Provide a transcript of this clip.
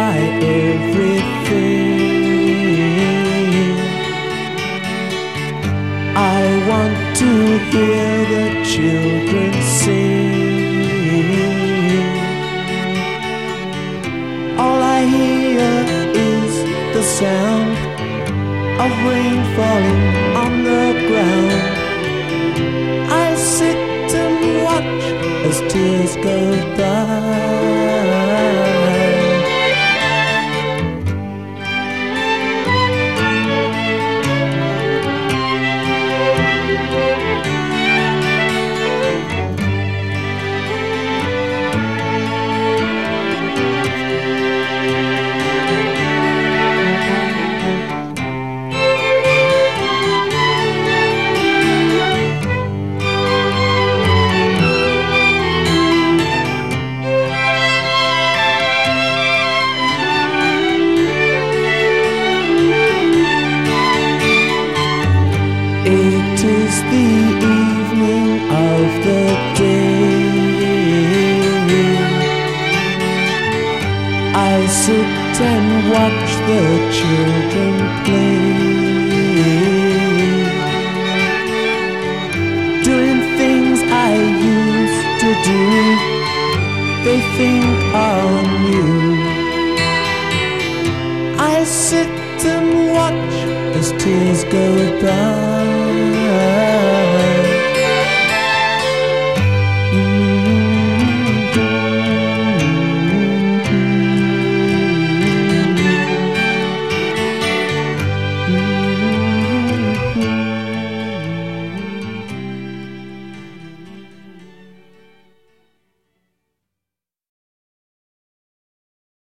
Everything. I want to hear the children sing. All I hear is the sound of rain falling on the ground. I sit and watch as tears go the evening of the day. I sit and watch the children play. Doing things I used to do, they think are new. I sit and watch as tears go by.